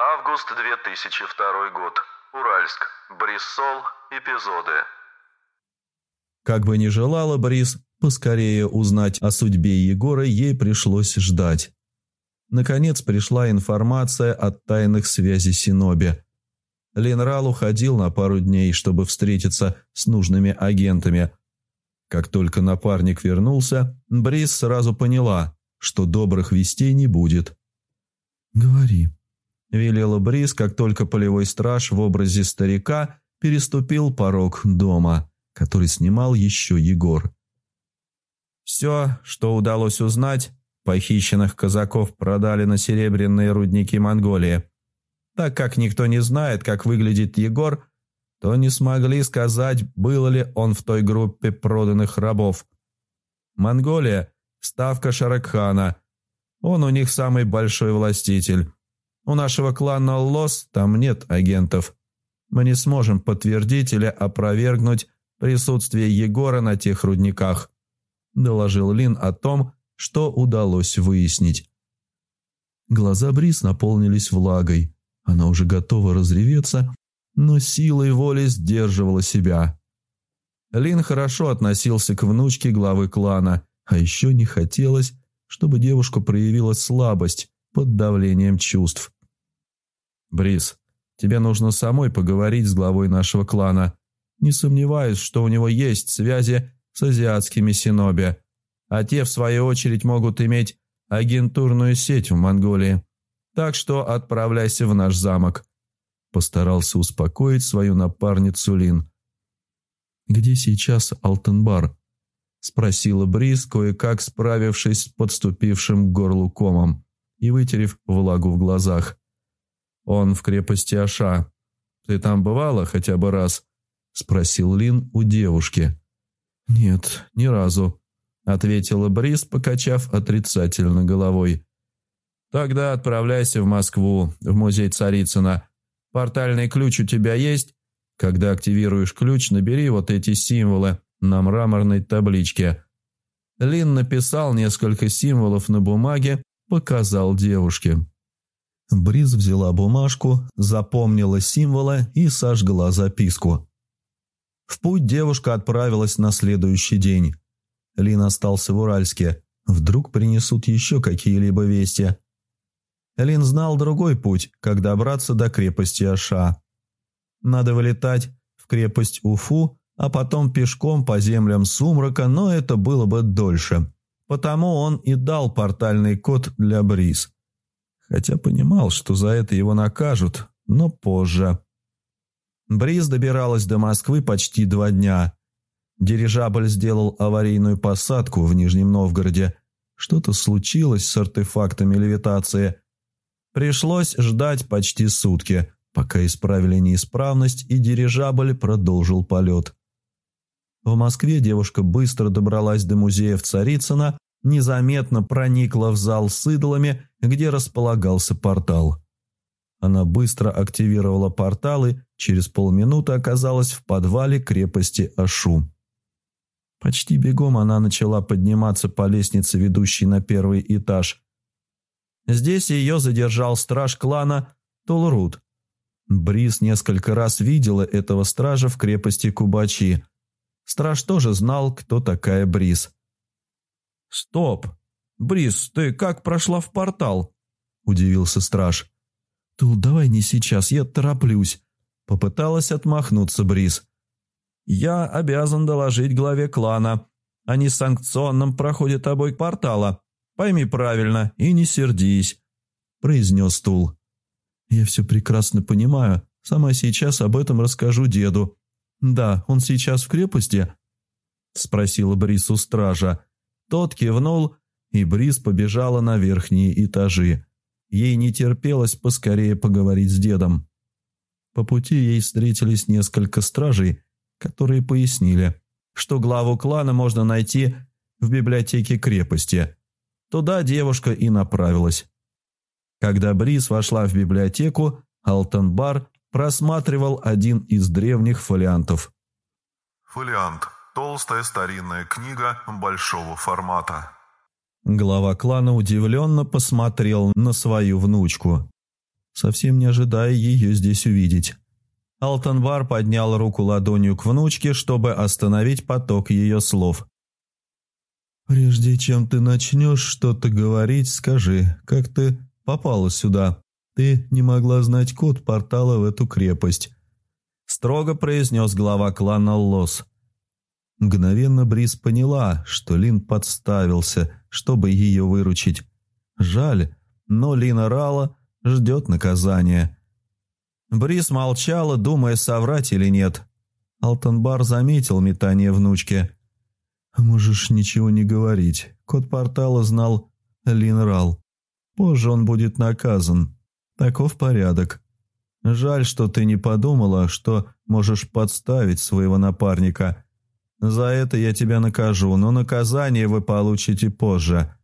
Август 2002 год. Уральск. Бриссол. Эпизоды. Как бы ни желала Борис поскорее узнать о судьбе Егора, ей пришлось ждать. Наконец пришла информация от тайных связей Синоби. Ленрал уходил на пару дней, чтобы встретиться с нужными агентами. Как только напарник вернулся, Брис сразу поняла, что добрых вестей не будет. «Говори», – велела Брис, как только полевой страж в образе старика переступил порог дома, который снимал еще Егор. Все, что удалось узнать, похищенных казаков продали на серебряные рудники Монголии. Так как никто не знает, как выглядит Егор, то не смогли сказать, был ли он в той группе проданных рабов. Монголия – ставка Шаракхана. Он у них самый большой властитель. У нашего клана Лос там нет агентов. Мы не сможем подтвердить или опровергнуть присутствие Егора на тех рудниках», – доложил Лин о том, что удалось выяснить. Глаза Брис наполнились влагой. Она уже готова разреветься, но силой воли сдерживала себя. Лин хорошо относился к внучке главы клана, а еще не хотелось, чтобы девушка проявила слабость под давлением чувств. «Брис, тебе нужно самой поговорить с главой нашего клана. Не сомневаюсь, что у него есть связи с азиатскими синоби, а те, в свою очередь, могут иметь агентурную сеть в Монголии. Так что отправляйся в наш замок». Постарался успокоить свою напарницу Лин. «Где сейчас Алтенбар?» Спросила Брис, кое-как справившись с подступившим к горлу комом и вытерев влагу в глазах. «Он в крепости Аша. Ты там бывала хотя бы раз?» – спросил Лин у девушки. «Нет, ни разу», – ответила Брис, покачав отрицательно головой. «Тогда отправляйся в Москву, в музей Царицына. Портальный ключ у тебя есть? Когда активируешь ключ, набери вот эти символы на мраморной табличке». Лин написал несколько символов на бумаге, показал девушке. Бриз взяла бумажку, запомнила символы и сожгла записку. В путь девушка отправилась на следующий день. Лин остался в Уральске. Вдруг принесут еще какие-либо вести. Лин знал другой путь, как добраться до крепости Аша. Надо вылетать в крепость Уфу, а потом пешком по землям сумрака, но это было бы дольше. Потому он и дал портальный код для Бриз хотя понимал, что за это его накажут, но позже. Бриз добиралась до Москвы почти два дня. Дирижабль сделал аварийную посадку в Нижнем Новгороде. Что-то случилось с артефактами левитации. Пришлось ждать почти сутки, пока исправили неисправность, и дирижабль продолжил полет. В Москве девушка быстро добралась до музея в Царицыно незаметно проникла в зал с идолами, где располагался портал. Она быстро активировала портал и через полминуты оказалась в подвале крепости Ашу. Почти бегом она начала подниматься по лестнице, ведущей на первый этаж. Здесь ее задержал страж клана Толрут. Брис несколько раз видела этого стража в крепости Кубачи. Страж тоже знал, кто такая Брис. «Стоп! Брис, ты как прошла в портал?» – удивился страж. «Тул, давай не сейчас, я тороплюсь», – попыталась отмахнуться Брис. «Я обязан доложить главе клана о несанкционном проходе тобой портала. Пойми правильно и не сердись», – произнес Тул. «Я все прекрасно понимаю. Сама сейчас об этом расскажу деду. Да, он сейчас в крепости?» – спросила Брис у стража. Тот кивнул, и Бриз побежала на верхние этажи. Ей не терпелось поскорее поговорить с дедом. По пути ей встретились несколько стражей, которые пояснили, что главу клана можно найти в библиотеке крепости. Туда девушка и направилась. Когда Бриз вошла в библиотеку, Алтенбар просматривал один из древних фолиантов. «Фолиант Толстая старинная книга большого формата. Глава клана удивленно посмотрел на свою внучку. совсем не ожидая ее здесь увидеть. Алтанбар поднял руку ладонью к внучке, чтобы остановить поток ее слов. «Прежде чем ты начнешь что-то говорить, скажи, как ты попала сюда? Ты не могла знать код портала в эту крепость», – строго произнес глава клана Лос. Мгновенно Брис поняла, что Лин подставился, чтобы ее выручить. Жаль, но Лина Рала ждет наказания. Брис молчала, думая, соврать или нет. Алтенбар заметил метание внучки. «Можешь ничего не говорить. Код портала знал Лин Рал. Позже он будет наказан. Таков порядок. Жаль, что ты не подумала, что можешь подставить своего напарника. За это я тебя накажу, но наказание вы получите позже.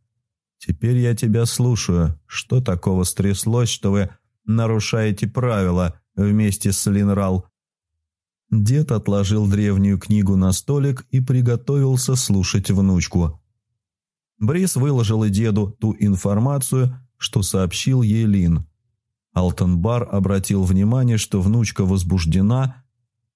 Теперь я тебя слушаю. Что такого стряслось, что вы нарушаете правила вместе с Линрал?» Дед отложил древнюю книгу на столик и приготовился слушать внучку. Брис выложил и деду ту информацию, что сообщил ей Лин. Алтенбар обратил внимание, что внучка возбуждена.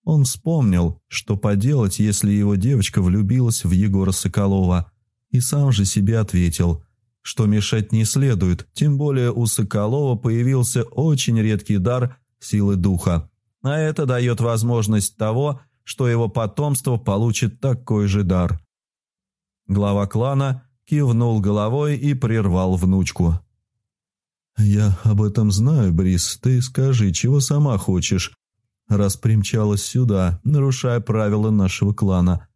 Он вспомнил, что поделать, если его девочка влюбилась в Егора Соколова, и сам же себе ответил, что мешать не следует, тем более у Соколова появился очень редкий дар силы духа. А это дает возможность того, что его потомство получит такой же дар. Глава клана кивнул головой и прервал внучку. «Я об этом знаю, Брис. Ты скажи, чего сама хочешь?» Раз примчалась сюда, нарушая правила нашего клана.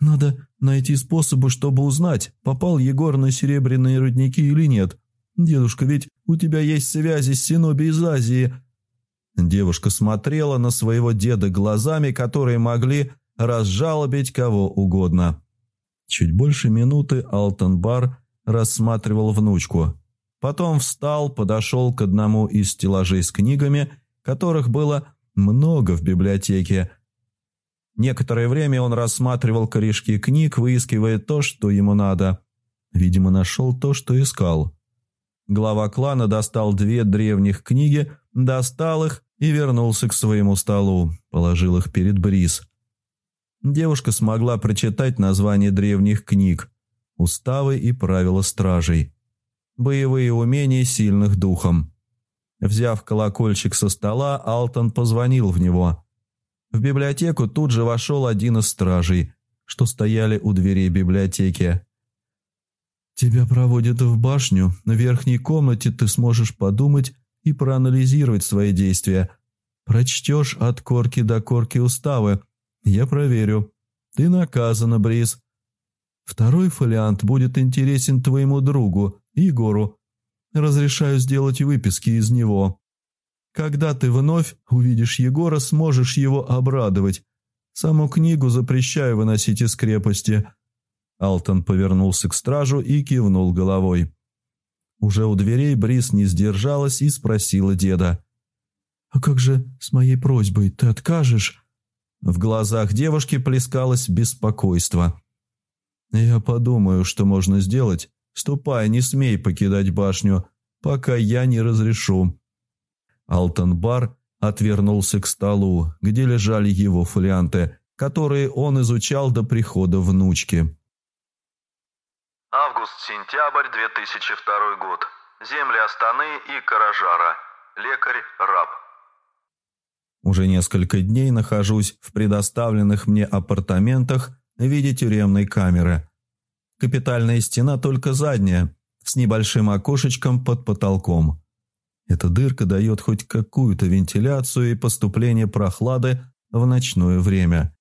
«Надо найти способы, чтобы узнать, попал Егор на серебряные рудники или нет. Дедушка, ведь у тебя есть связи с Синоби из Азии». Девушка смотрела на своего деда глазами, которые могли разжалобить кого угодно. Чуть больше минуты Алтенбар рассматривал внучку. Потом встал, подошел к одному из стеллажей с книгами, которых было много в библиотеке, Некоторое время он рассматривал корешки книг, выискивая то, что ему надо. Видимо, нашел то, что искал. Глава клана достал две древних книги, достал их и вернулся к своему столу, положил их перед Бриз. Девушка смогла прочитать название древних книг, уставы и правила стражей, боевые умения сильных духом. Взяв колокольчик со стола, Алтон позвонил в него – в библиотеку тут же вошел один из стражей, что стояли у дверей библиотеки. «Тебя проводят в башню. На верхней комнате ты сможешь подумать и проанализировать свои действия. Прочтешь от корки до корки уставы. Я проверю. Ты наказана, Бриз. Второй фолиант будет интересен твоему другу, Егору. Разрешаю сделать выписки из него. Когда ты вновь увидишь Егора, сможешь его обрадовать. Саму книгу запрещаю выносить из крепости». Алтон повернулся к стражу и кивнул головой. Уже у дверей Брис не сдержалась и спросила деда. «А как же с моей просьбой? Ты откажешь?» В глазах девушки плескалось беспокойство. «Я подумаю, что можно сделать. Ступай, не смей покидать башню, пока я не разрешу», Алтенбар отвернулся к столу, где лежали его фолианты, которые он изучал до прихода внучки. Август-сентябрь 2002 год. Земли Астаны и Каражара. Лекарь-раб. Уже несколько дней нахожусь в предоставленных мне апартаментах в виде тюремной камеры. Капитальная стена только задняя, с небольшим окошечком под потолком. Эта дырка дает хоть какую-то вентиляцию и поступление прохлады в ночное время.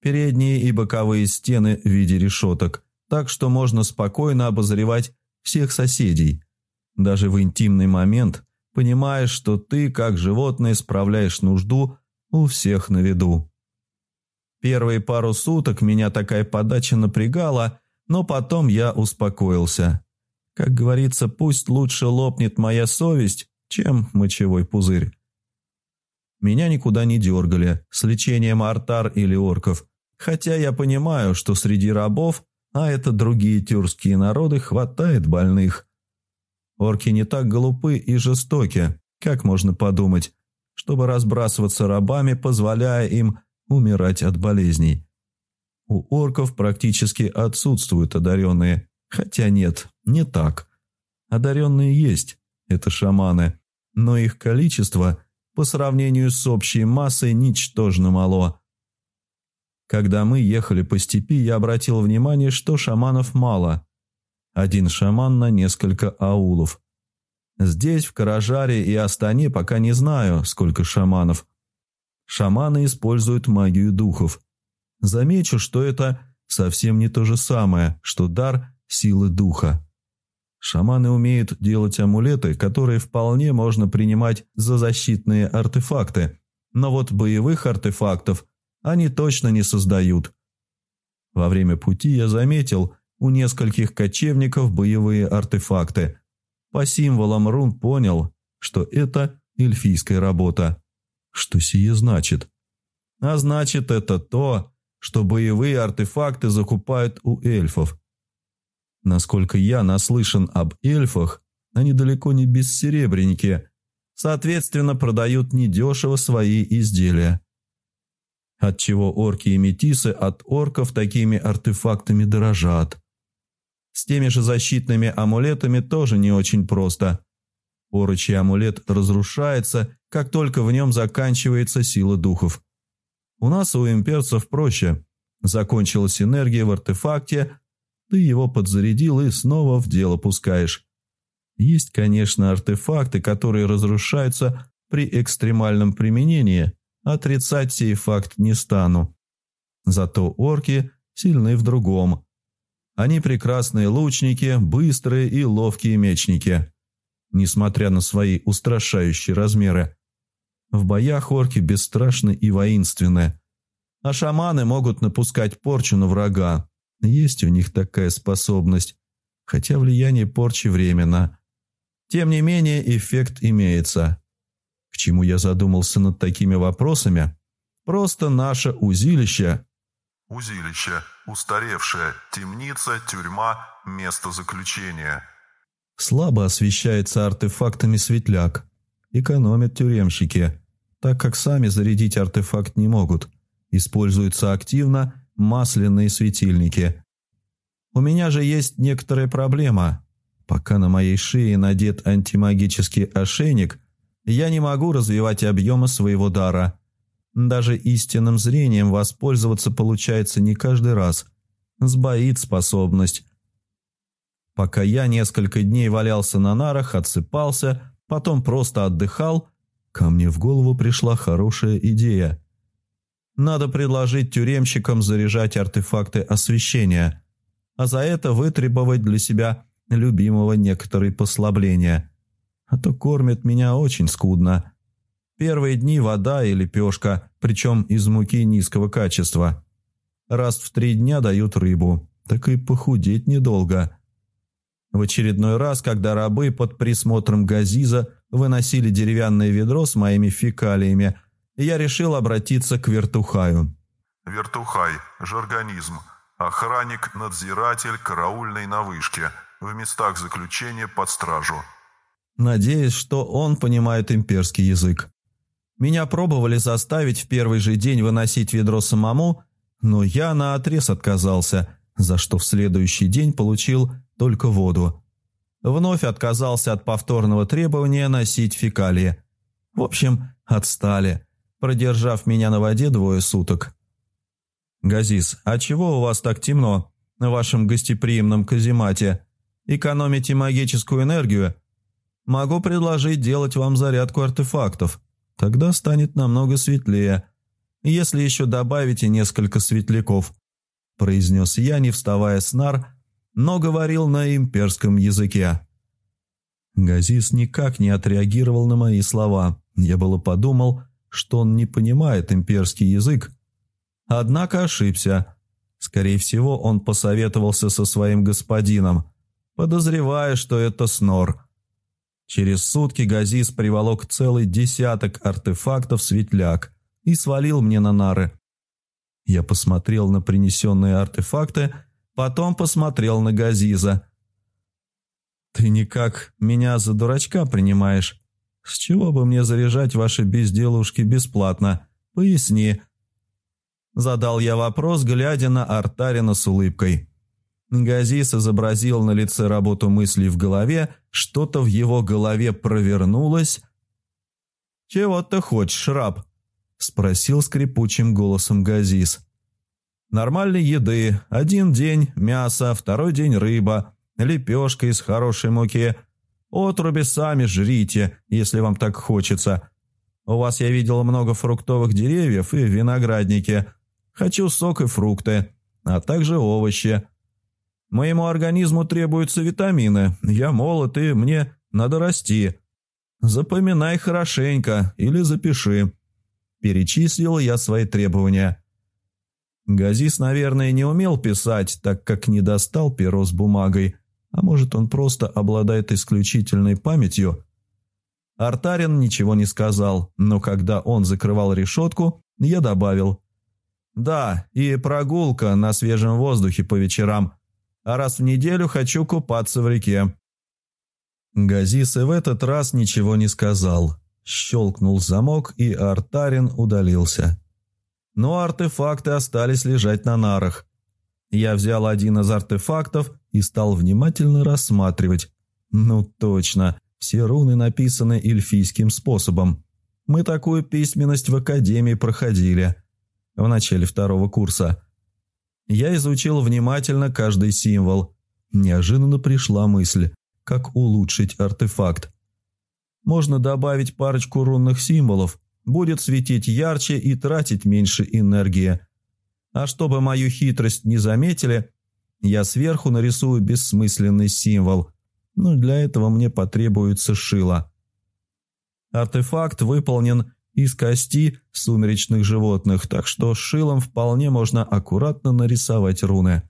Передние и боковые стены в виде решеток, так что можно спокойно обозревать всех соседей. Даже в интимный момент понимаешь, что ты, как животное, справляешь нужду у всех на виду. Первые пару суток меня такая подача напрягала, но потом я успокоился. Как говорится, пусть лучше лопнет моя совесть, чем мочевой пузырь. Меня никуда не дергали с лечением артар или орков, хотя я понимаю, что среди рабов, а это другие тюркские народы, хватает больных. Орки не так глупы и жестоки, Как можно подумать, чтобы разбрасываться рабами, позволяя им умирать от болезней? У орков практически отсутствуют одаренные, хотя нет, не так. Одаренные есть, это шаманы, но их количество по сравнению с общей массой ничтожно мало. Когда мы ехали по степи, я обратил внимание, что шаманов мало. Один шаман на несколько аулов. Здесь, в Каражаре и Астане, пока не знаю, сколько шаманов. Шаманы используют магию духов. Замечу, что это совсем не то же самое, что дар силы духа. Шаманы умеют делать амулеты, которые вполне можно принимать за защитные артефакты, но вот боевых артефактов они точно не создают. Во время пути я заметил у нескольких кочевников боевые артефакты. По символам рун понял, что это эльфийская работа. Что сие значит? А значит это то, что боевые артефакты закупают у эльфов. Насколько я наслышан об эльфах, они далеко не бессеребренники, соответственно, продают недешево свои изделия. Отчего орки и метисы от орков такими артефактами дорожат. С теми же защитными амулетами тоже не очень просто. Орочий амулет разрушается, как только в нем заканчивается сила духов. У нас у имперцев проще. Закончилась энергия в артефакте, ты его подзарядил и снова в дело пускаешь. Есть, конечно, артефакты, которые разрушаются при экстремальном применении. Отрицать сей факт не стану. Зато орки сильны в другом. Они прекрасные лучники, быстрые и ловкие мечники. Несмотря на свои устрашающие размеры. В боях орки бесстрашны и воинственны. А шаманы могут напускать порчу на врага, есть у них такая способность, хотя влияние порчи временно. Тем не менее, эффект имеется. К чему я задумался над такими вопросами? Просто наше узилище. Узилище. Устаревшее. Темница, тюрьма, место заключения. Слабо освещается артефактами светляк. Экономят тюремщики, так как сами зарядить артефакт не могут. Используется активно – масляные светильники. У меня же есть некоторая проблема. Пока на моей шее надет антимагический ошейник, я не могу развивать объемы своего дара. Даже истинным зрением воспользоваться получается не каждый раз. Сбоит способность. Пока я несколько дней валялся на нарах, отсыпался, потом просто отдыхал, ко мне в голову пришла хорошая идея – надо предложить тюремщикам заряжать артефакты освещения, а за это вытребовать для себя любимого некоторые послабления. А то кормят меня очень скудно. Первые дни вода и лепешка, причем из муки низкого качества. Раз в три дня дают рыбу, так и похудеть недолго. В очередной раз, когда рабы под присмотром Газиза выносили деревянное ведро с моими фекалиями, я решил обратиться к Вертухаю. Вертухай – жаргонизм. Охранник, надзиратель, караульный на вышке. В местах заключения под стражу. Надеюсь, что он понимает имперский язык. Меня пробовали заставить в первый же день выносить ведро самому, но я наотрез отказался, за что в следующий день получил только воду. Вновь отказался от повторного требования носить фекалии. В общем, отстали продержав меня на воде двое суток. «Газис, а чего у вас так темно на вашем гостеприимном каземате? Экономите магическую энергию? Могу предложить делать вам зарядку артефактов. Тогда станет намного светлее, если еще добавите несколько светляков», произнес я, не вставая с нар, но говорил на имперском языке. Газис никак не отреагировал на мои слова. Я было подумал, что он не понимает имперский язык. Однако ошибся. Скорее всего, он посоветовался со своим господином, подозревая, что это снор. Через сутки Газис приволок целый десяток артефактов светляк и свалил мне на нары. Я посмотрел на принесенные артефакты, потом посмотрел на Газиза. «Ты никак меня за дурачка принимаешь?» С чего бы мне заряжать ваши безделушки бесплатно? Поясни». Задал я вопрос, глядя на Артарина с улыбкой. Газис изобразил на лице работу мыслей в голове, что-то в его голове провернулось. «Чего ты хочешь, раб?» – спросил скрипучим голосом Газис. «Нормальной еды. Один день – мясо, второй день – рыба, лепешка из хорошей муки. Отруби сами жрите, если вам так хочется. У вас я видел много фруктовых деревьев и виноградники. Хочу сок и фрукты, а также овощи». Моему организму требуются витамины. Я молод, и мне надо расти. Запоминай хорошенько или запиши. Перечислил я свои требования. Газис, наверное, не умел писать, так как не достал перо с бумагой. А может, он просто обладает исключительной памятью? Артарин ничего не сказал, но когда он закрывал решетку, я добавил. «Да, и прогулка на свежем воздухе по вечерам – а раз в неделю хочу купаться в реке». Газис и в этот раз ничего не сказал. Щелкнул замок, и Артарин удалился. Но артефакты остались лежать на нарах. Я взял один из артефактов и стал внимательно рассматривать. Ну точно, все руны написаны эльфийским способом. Мы такую письменность в академии проходили в начале второго курса. Я изучил внимательно каждый символ. Неожиданно пришла мысль, как улучшить артефакт. Можно добавить парочку рунных символов, будет светить ярче и тратить меньше энергии. А чтобы мою хитрость не заметили, я сверху нарисую бессмысленный символ, но для этого мне потребуется шило. Артефакт выполнен из кости сумеречных животных, так что шилом вполне можно аккуратно нарисовать руны.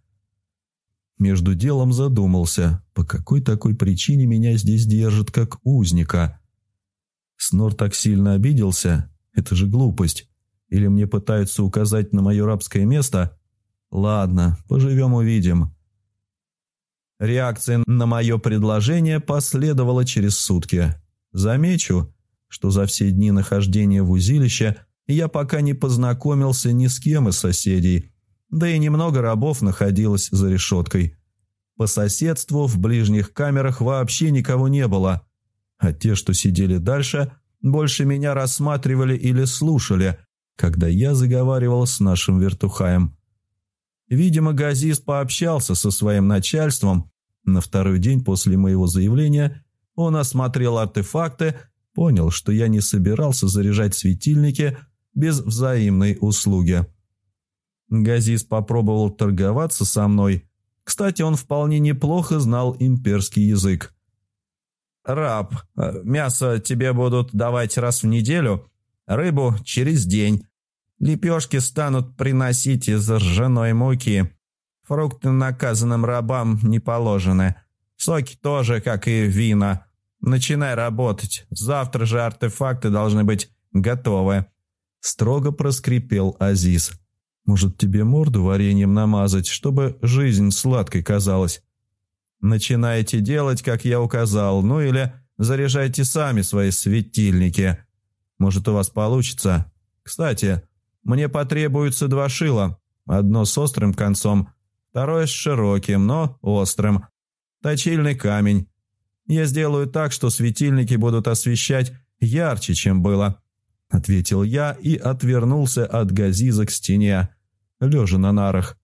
Между делом задумался, по какой такой причине меня здесь держат как узника. Снор так сильно обиделся, это же глупость. Или мне пытаются указать на мое рабское место? Ладно, поживем-увидим. Реакция на мое предложение последовала через сутки. Замечу, что за все дни нахождения в узилище я пока не познакомился ни с кем из соседей, да и немного рабов находилось за решеткой. По соседству в ближних камерах вообще никого не было, а те, что сидели дальше, больше меня рассматривали или слушали, когда я заговаривал с нашим вертухаем. Видимо, Газис пообщался со своим начальством. На второй день после моего заявления он осмотрел артефакты Понял, что я не собирался заряжать светильники без взаимной услуги. Газис попробовал торговаться со мной. Кстати, он вполне неплохо знал имперский язык. «Раб, э, мясо тебе будут давать раз в неделю, рыбу через день. Лепешки станут приносить из ржаной муки. Фрукты наказанным рабам не положены. Соки тоже, как и вина. Начинай работать. Завтра же артефакты должны быть готовы». Строго проскрипел Азиз. «Может, тебе морду вареньем намазать, чтобы жизнь сладкой казалась?» «Начинайте делать, как я указал, ну или заряжайте сами свои светильники. Может, у вас получится. Кстати, мне потребуется два шила. Одно с острым концом, второе с широким, но острым. Точильный камень, я сделаю так, что светильники будут освещать ярче, чем было», — ответил я и отвернулся от газиза к стене, лежа на нарах.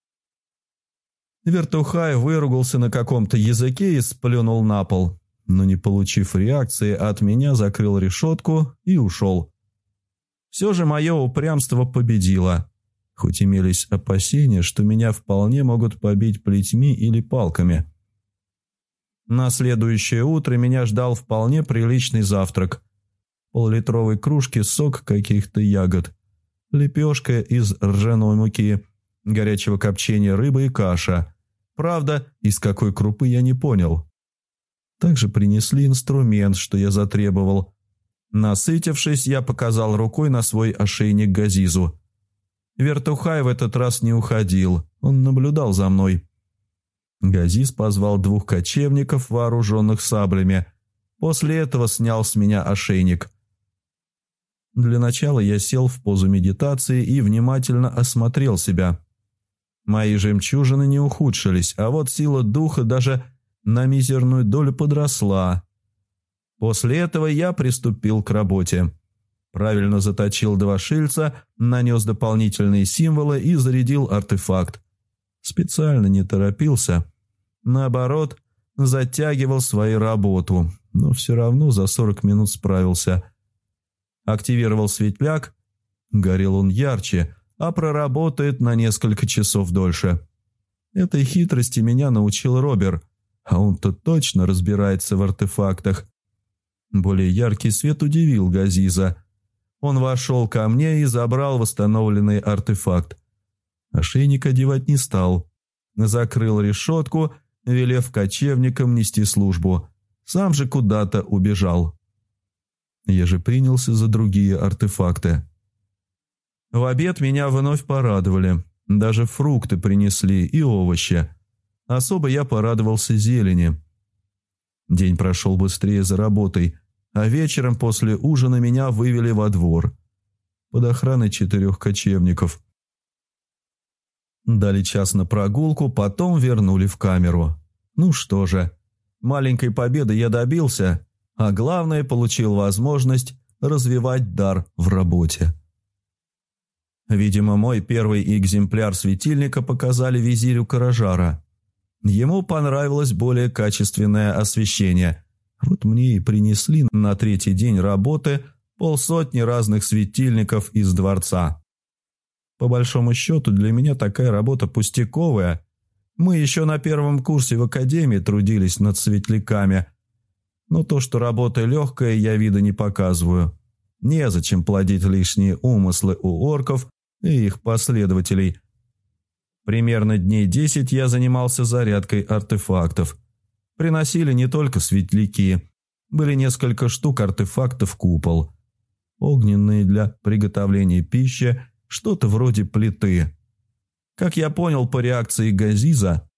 Вертухай выругался на каком-то языке и сплюнул на пол, но, не получив реакции, от меня закрыл решетку и ушел. Все же мое упрямство победило, хоть имелись опасения, что меня вполне могут побить плетьми или палками. На следующее утро меня ждал вполне приличный завтрак. Поллитровой кружки сок каких-то ягод, лепешка из ржаной муки, горячего копчения рыбы и каша. Правда, из какой крупы я не понял. Также принесли инструмент, что я затребовал. Насытившись, я показал рукой на свой ошейник Газизу. Вертухай в этот раз не уходил, он наблюдал за мной. Газис позвал двух кочевников, вооруженных саблями. После этого снял с меня ошейник. Для начала я сел в позу медитации и внимательно осмотрел себя. Мои жемчужины не ухудшились, а вот сила духа даже на мизерную долю подросла. После этого я приступил к работе. Правильно заточил два шильца, нанес дополнительные символы и зарядил артефакт. Специально не торопился. Наоборот, затягивал свою работу, но все равно за 40 минут справился. Активировал светляк, горел он ярче, а проработает на несколько часов дольше. Этой хитрости меня научил Робер, а он-то точно разбирается в артефактах. Более яркий свет удивил Газиза. Он вошел ко мне и забрал восстановленный артефакт. Ошейник одевать не стал. Закрыл решетку, велев кочевникам нести службу. Сам же куда-то убежал. Я же принялся за другие артефакты. В обед меня вновь порадовали. Даже фрукты принесли и овощи. Особо я порадовался зелени. День прошел быстрее за работой, а вечером после ужина меня вывели во двор. Под охраной четырех кочевников. Дали час на прогулку, потом вернули в камеру. Ну что же, маленькой победы я добился, а главное, получил возможность развивать дар в работе. Видимо, мой первый экземпляр светильника показали визирю Каражара. Ему понравилось более качественное освещение. Вот мне и принесли на третий день работы полсотни разных светильников из дворца. По большому счету, для меня такая работа пустяковая. Мы еще на первом курсе в академии трудились над светляками. Но то, что работа легкая, я вида не показываю. Незачем плодить лишние умыслы у орков и их последователей. Примерно дней десять я занимался зарядкой артефактов. Приносили не только светляки. Были несколько штук артефактов купол. Огненные для приготовления пищи – что-то вроде плиты. Как я понял по реакции Газиза,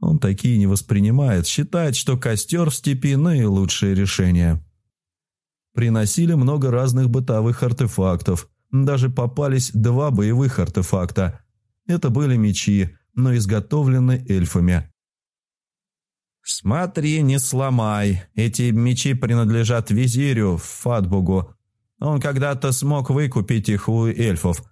он такие не воспринимает, считает, что костер в степи – наилучшее решение. Приносили много разных бытовых артефактов, даже попались два боевых артефакта. Это были мечи, но изготовлены эльфами. «Смотри, не сломай. Эти мечи принадлежат визирю Фатбугу. Он когда-то смог выкупить их у эльфов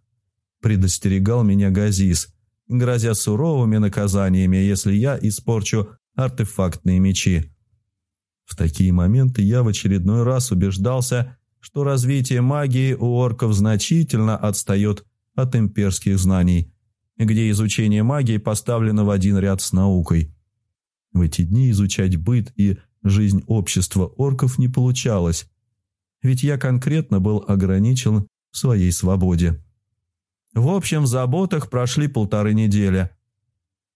предостерегал меня Газис, грозя суровыми наказаниями, если я испорчу артефактные мечи. В такие моменты я в очередной раз убеждался, что развитие магии у орков значительно отстает от имперских знаний, где изучение магии поставлено в один ряд с наукой. В эти дни изучать быт и жизнь общества орков не получалось, ведь я конкретно был ограничен в своей свободе. В общем, в заботах прошли полторы недели.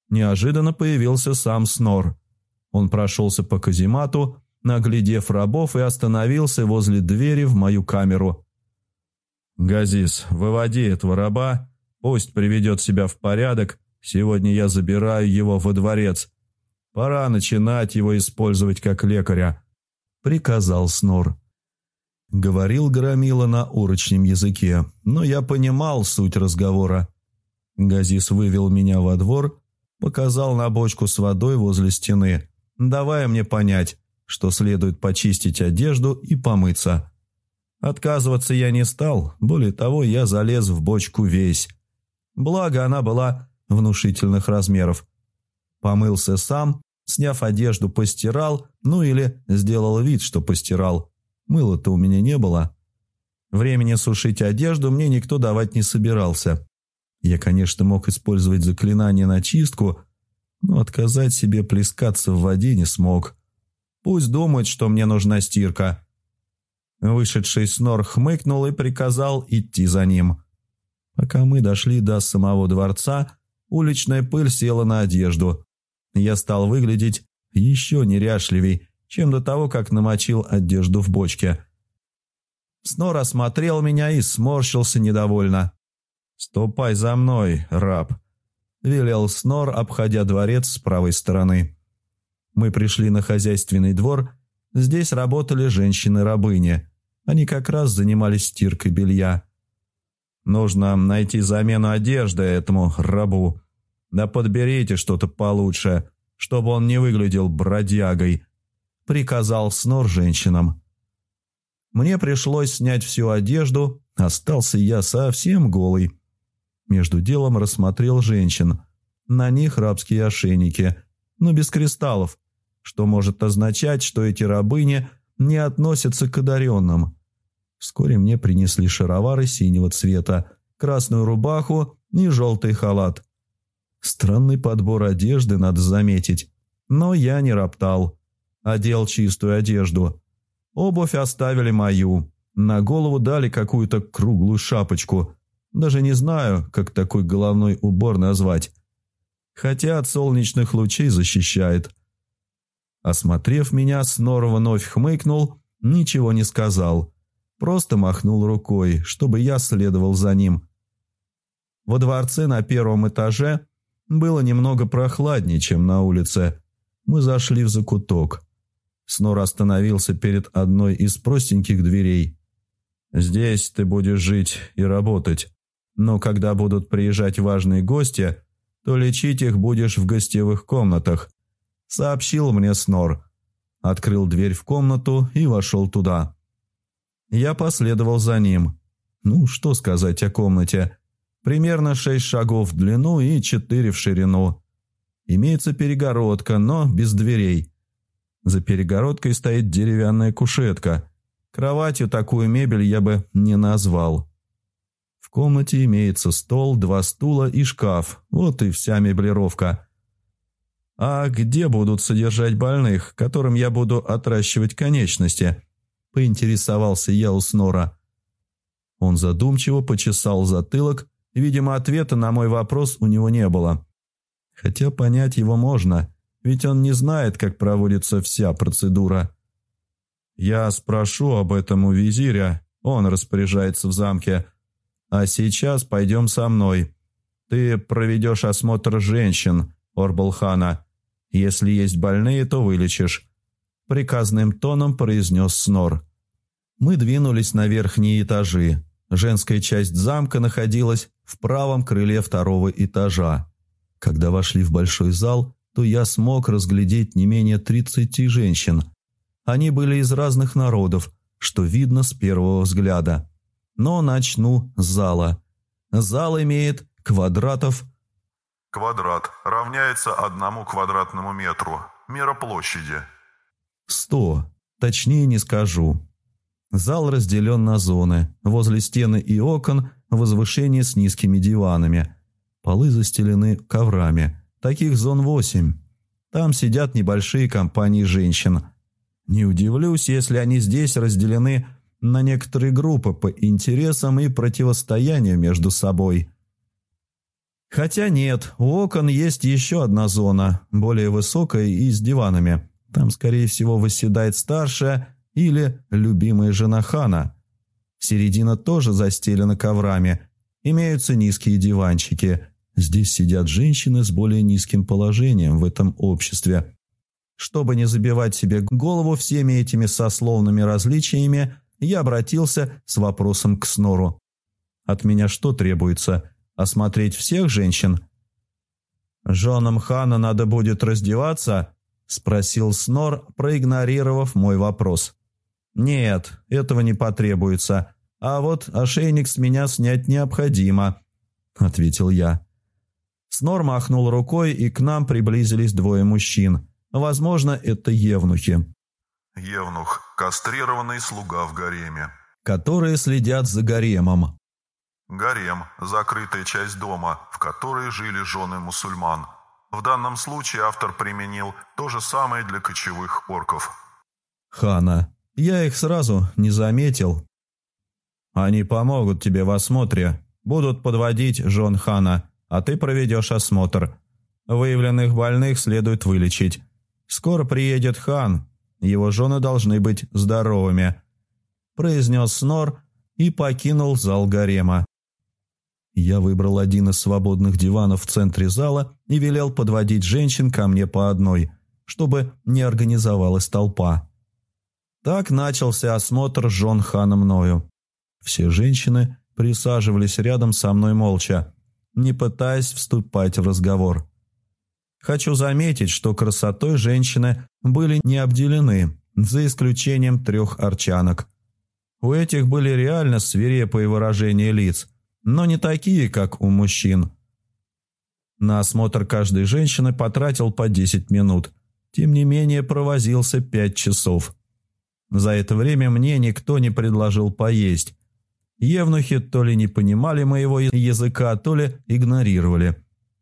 Неожиданно появился сам Снор. Он прошелся по каземату, наглядев рабов и остановился возле двери в мою камеру. «Газис, выводи этого раба, пусть приведет себя в порядок, сегодня я забираю его во дворец. Пора начинать его использовать как лекаря», — приказал Снор. Говорил Громила на урочном языке, но я понимал суть разговора. Газис вывел меня во двор, показал на бочку с водой возле стены, давая мне понять, что следует почистить одежду и помыться. Отказываться я не стал, более того, я залез в бочку весь. Благо, она была внушительных размеров. Помылся сам, сняв одежду, постирал, ну или сделал вид, что постирал. Мыла-то у меня не было. Времени сушить одежду мне никто давать не собирался. Я, конечно, мог использовать заклинание на чистку, но отказать себе плескаться в воде не смог. Пусть думает, что мне нужна стирка. Вышедший снор хмыкнул и приказал идти за ним. Пока мы дошли до самого дворца, уличная пыль села на одежду. Я стал выглядеть еще неряшливей, чем до того, как намочил одежду в бочке. Снор осмотрел меня и сморщился недовольно. «Ступай за мной, раб», — велел Снор, обходя дворец с правой стороны. Мы пришли на хозяйственный двор, Здесь работали женщины-рабыни. Они как раз занимались стиркой белья. Нужно найти замену одежды этому рабу. Да подберите что-то получше, чтобы он не выглядел бродягой», — приказал Снор женщинам. Мне пришлось снять всю одежду, остался я совсем голый. Между делом рассмотрел женщин. На них рабские ошейники, но без кристаллов, что может означать, что эти рабыни не относятся к одаренным. Вскоре мне принесли шаровары синего цвета, красную рубаху и желтый халат. Странный подбор одежды, надо заметить. Но я не роптал. Одел чистую одежду. Обувь оставили мою. На голову дали какую-то круглую шапочку. Даже не знаю, как такой головной убор назвать. Хотя от солнечных лучей защищает. Осмотрев меня, Сноров вновь хмыкнул, ничего не сказал. Просто махнул рукой, чтобы я следовал за ним. Во дворце на первом этаже было немного прохладнее, чем на улице. Мы зашли в закуток. Снор остановился перед одной из простеньких дверей. «Здесь ты будешь жить и работать. Но когда будут приезжать важные гости, то лечить их будешь в гостевых комнатах», — сообщил мне Снор. Открыл дверь в комнату и вошел туда. Я последовал за ним. Ну, что сказать о комнате. Примерно шесть шагов в длину и четыре в ширину. Имеется перегородка, но без дверей. За перегородкой стоит деревянная кушетка. Кроватью такую мебель я бы не назвал. В комнате имеется стол, два стула и шкаф. Вот и вся меблировка. А где будут содержать больных, которым я буду отращивать конечности? – поинтересовался я у Снора. Он задумчиво почесал затылок, видимо, ответа на мой вопрос у него не было. Хотя понять его можно, ведь он не знает, как проводится вся процедура. Я спрошу об этом у визиря, он распоряжается в замке. А сейчас пойдем со мной. Ты проведешь осмотр женщин, Орбалхана. Если есть больные, то вылечишь приказным тоном произнес Снор. Мы двинулись на верхние этажи. Женская часть замка находилась в правом крыле второго этажа. Когда вошли в большой зал, то я смог разглядеть не менее тридцати женщин. Они были из разных народов, что видно с первого взгляда. Но начну с зала. Зал имеет квадратов... Квадрат равняется одному квадратному метру. Мера площади Сто. Точнее не скажу. Зал разделен на зоны. Возле стены и окон возвышение с низкими диванами. Полы застелены коврами. Таких зон восемь. Там сидят небольшие компании женщин. Не удивлюсь, если они здесь разделены на некоторые группы по интересам и противостоянию между собой. Хотя нет, у окон есть еще одна зона, более высокая и с диванами. Там, скорее всего, восседает старшая или любимая жена хана. Середина тоже застелена коврами. Имеются низкие диванчики. Здесь сидят женщины с более низким положением в этом обществе. Чтобы не забивать себе голову всеми этими сословными различиями, я обратился с вопросом к Снору. «От меня что требуется? Осмотреть всех женщин?» «Женам хана надо будет раздеваться?» – спросил Снор, проигнорировав мой вопрос. «Нет, этого не потребуется. А вот ошейник с меня снять необходимо», – ответил я. Снор махнул рукой, и к нам приблизились двое мужчин. Возможно, это евнухи. Евнух – кастрированный слуга в гареме. Которые следят за гаремом. Гарем – закрытая часть дома, в которой жили жены мусульман – в данном случае автор применил то же самое для кочевых орков. «Хана, я их сразу не заметил». «Они помогут тебе в осмотре, будут подводить жен Хана, а ты проведешь осмотр. Выявленных больных следует вылечить. Скоро приедет Хан, его жены должны быть здоровыми», произнес Снор и покинул зал гарема. Я выбрал один из свободных диванов в центре зала и велел подводить женщин ко мне по одной, чтобы не организовалась толпа. Так начался осмотр Жон Хана мною. Все женщины присаживались рядом со мной молча, не пытаясь вступать в разговор. Хочу заметить, что красотой женщины были не обделены, за исключением трех арчанок. У этих были реально свирепые выражения лиц, но не такие, как у мужчин. На осмотр каждой женщины потратил по 10 минут, тем не менее провозился 5 часов. За это время мне никто не предложил поесть. Евнухи то ли не понимали моего языка, то ли игнорировали.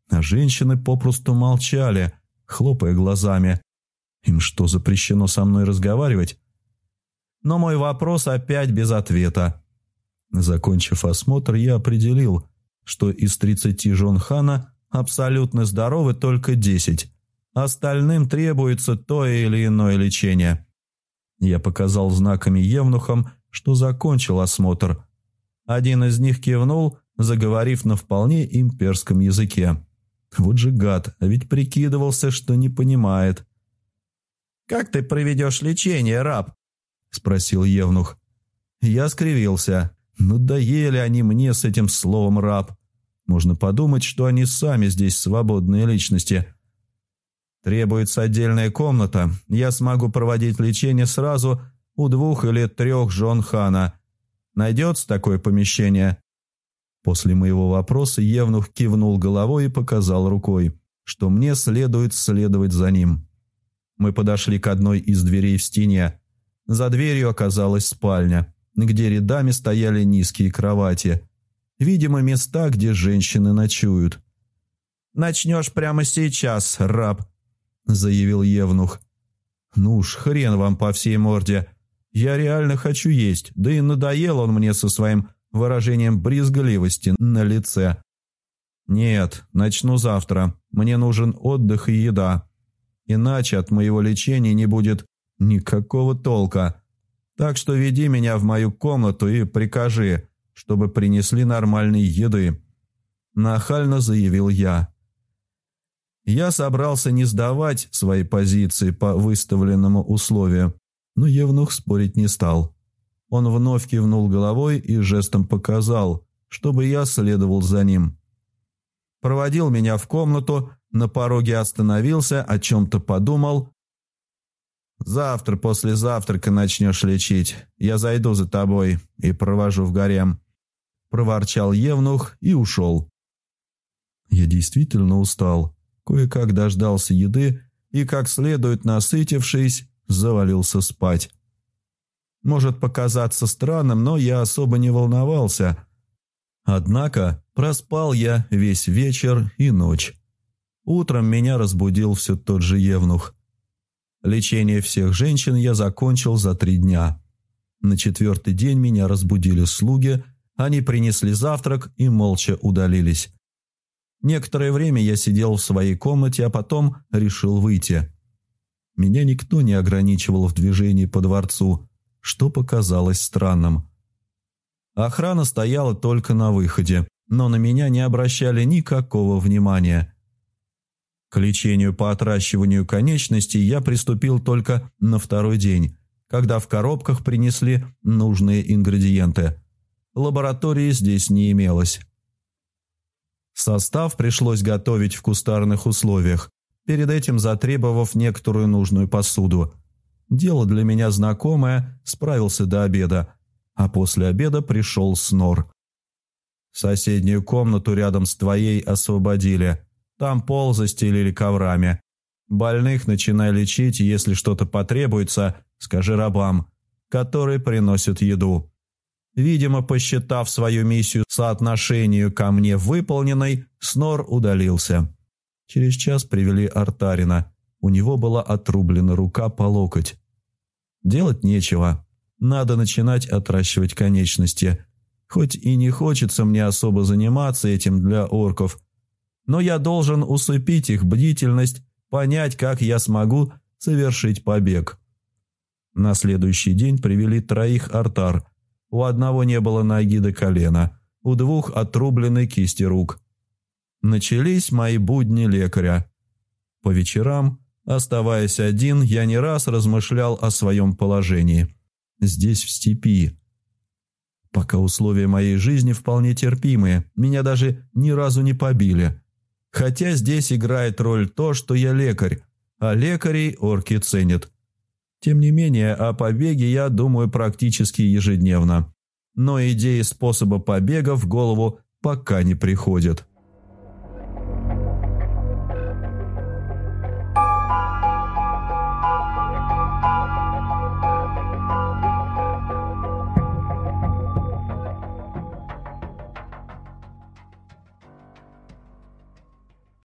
А женщины попросту молчали, хлопая глазами. Им что, запрещено со мной разговаривать? Но мой вопрос опять без ответа. Закончив осмотр, я определил, что из 30 жен хана абсолютно здоровы только 10. Остальным требуется то или иное лечение. Я показал знаками евнухам, что закончил осмотр. Один из них кивнул, заговорив на вполне имперском языке. Вот же гад, а ведь прикидывался, что не понимает. «Как ты проведешь лечение, раб?» – спросил Евнух. Я скривился. Ну доели они мне с этим словом «раб». Можно подумать, что они сами здесь свободные личности. Требуется отдельная комната. Я смогу проводить лечение сразу у двух или трех жен хана. Найдется такое помещение?» После моего вопроса Евнух кивнул головой и показал рукой, что мне следует следовать за ним. Мы подошли к одной из дверей в стене. За дверью оказалась спальня, где рядами стояли низкие кровати. Видимо, места, где женщины ночуют. «Начнешь прямо сейчас, раб», — заявил Евнух. «Ну уж, хрен вам по всей морде. Я реально хочу есть, да и надоел он мне со своим выражением брезгливости на лице. Нет, начну завтра. Мне нужен отдых и еда. Иначе от моего лечения не будет никакого толка. Так что веди меня в мою комнату и прикажи, чтобы принесли нормальной еды». Нахально заявил я. Я собрался не сдавать свои позиции по выставленному условию, но Евнух спорить не стал. Он вновь кивнул головой и жестом показал, чтобы я следовал за ним. Проводил меня в комнату, на пороге остановился, о чем-то подумал. «Завтра после завтрака начнешь лечить. Я зайду за тобой и провожу в гарем», – проворчал Евнух и ушел. Я действительно устал. Кое-как дождался еды и, как следует насытившись, завалился спать. Может показаться странным, но я особо не волновался. Однако проспал я весь вечер и ночь. Утром меня разбудил все тот же Евнух. Лечение всех женщин я закончил за три дня. На четвертый день меня разбудили слуги, они принесли завтрак и молча удалились. Некоторое время я сидел в своей комнате, а потом решил выйти. Меня никто не ограничивал в движении по дворцу, что показалось странным. Охрана стояла только на выходе, но на меня не обращали никакого внимания – к лечению по отращиванию конечностей я приступил только на второй день, когда в коробках принесли нужные ингредиенты. Лаборатории здесь не имелось. Состав пришлось готовить в кустарных условиях, перед этим затребовав некоторую нужную посуду. Дело для меня знакомое, справился до обеда, а после обеда пришел снор. Соседнюю комнату рядом с твоей освободили – там пол застелили коврами. Больных начинай лечить, если что-то потребуется, скажи рабам, которые приносят еду. Видимо, посчитав свою миссию соотношению ко мне выполненной, Снор удалился. Через час привели Артарина. У него была отрублена рука по локоть. Делать нечего. Надо начинать отращивать конечности. Хоть и не хочется мне особо заниматься этим для орков – но я должен усыпить их бдительность, понять, как я смогу совершить побег. На следующий день привели троих артар. У одного не было ноги до колена, у двух отрублены кисти рук. Начались мои будни лекаря. По вечерам, оставаясь один, я не раз размышлял о своем положении – здесь, в степи. Пока условия моей жизни вполне терпимые, меня даже ни разу не побили. Хотя здесь играет роль то, что я лекарь, а лекарей орки ценят. Тем не менее, о побеге я думаю практически ежедневно. Но идеи способа побега в голову пока не приходят.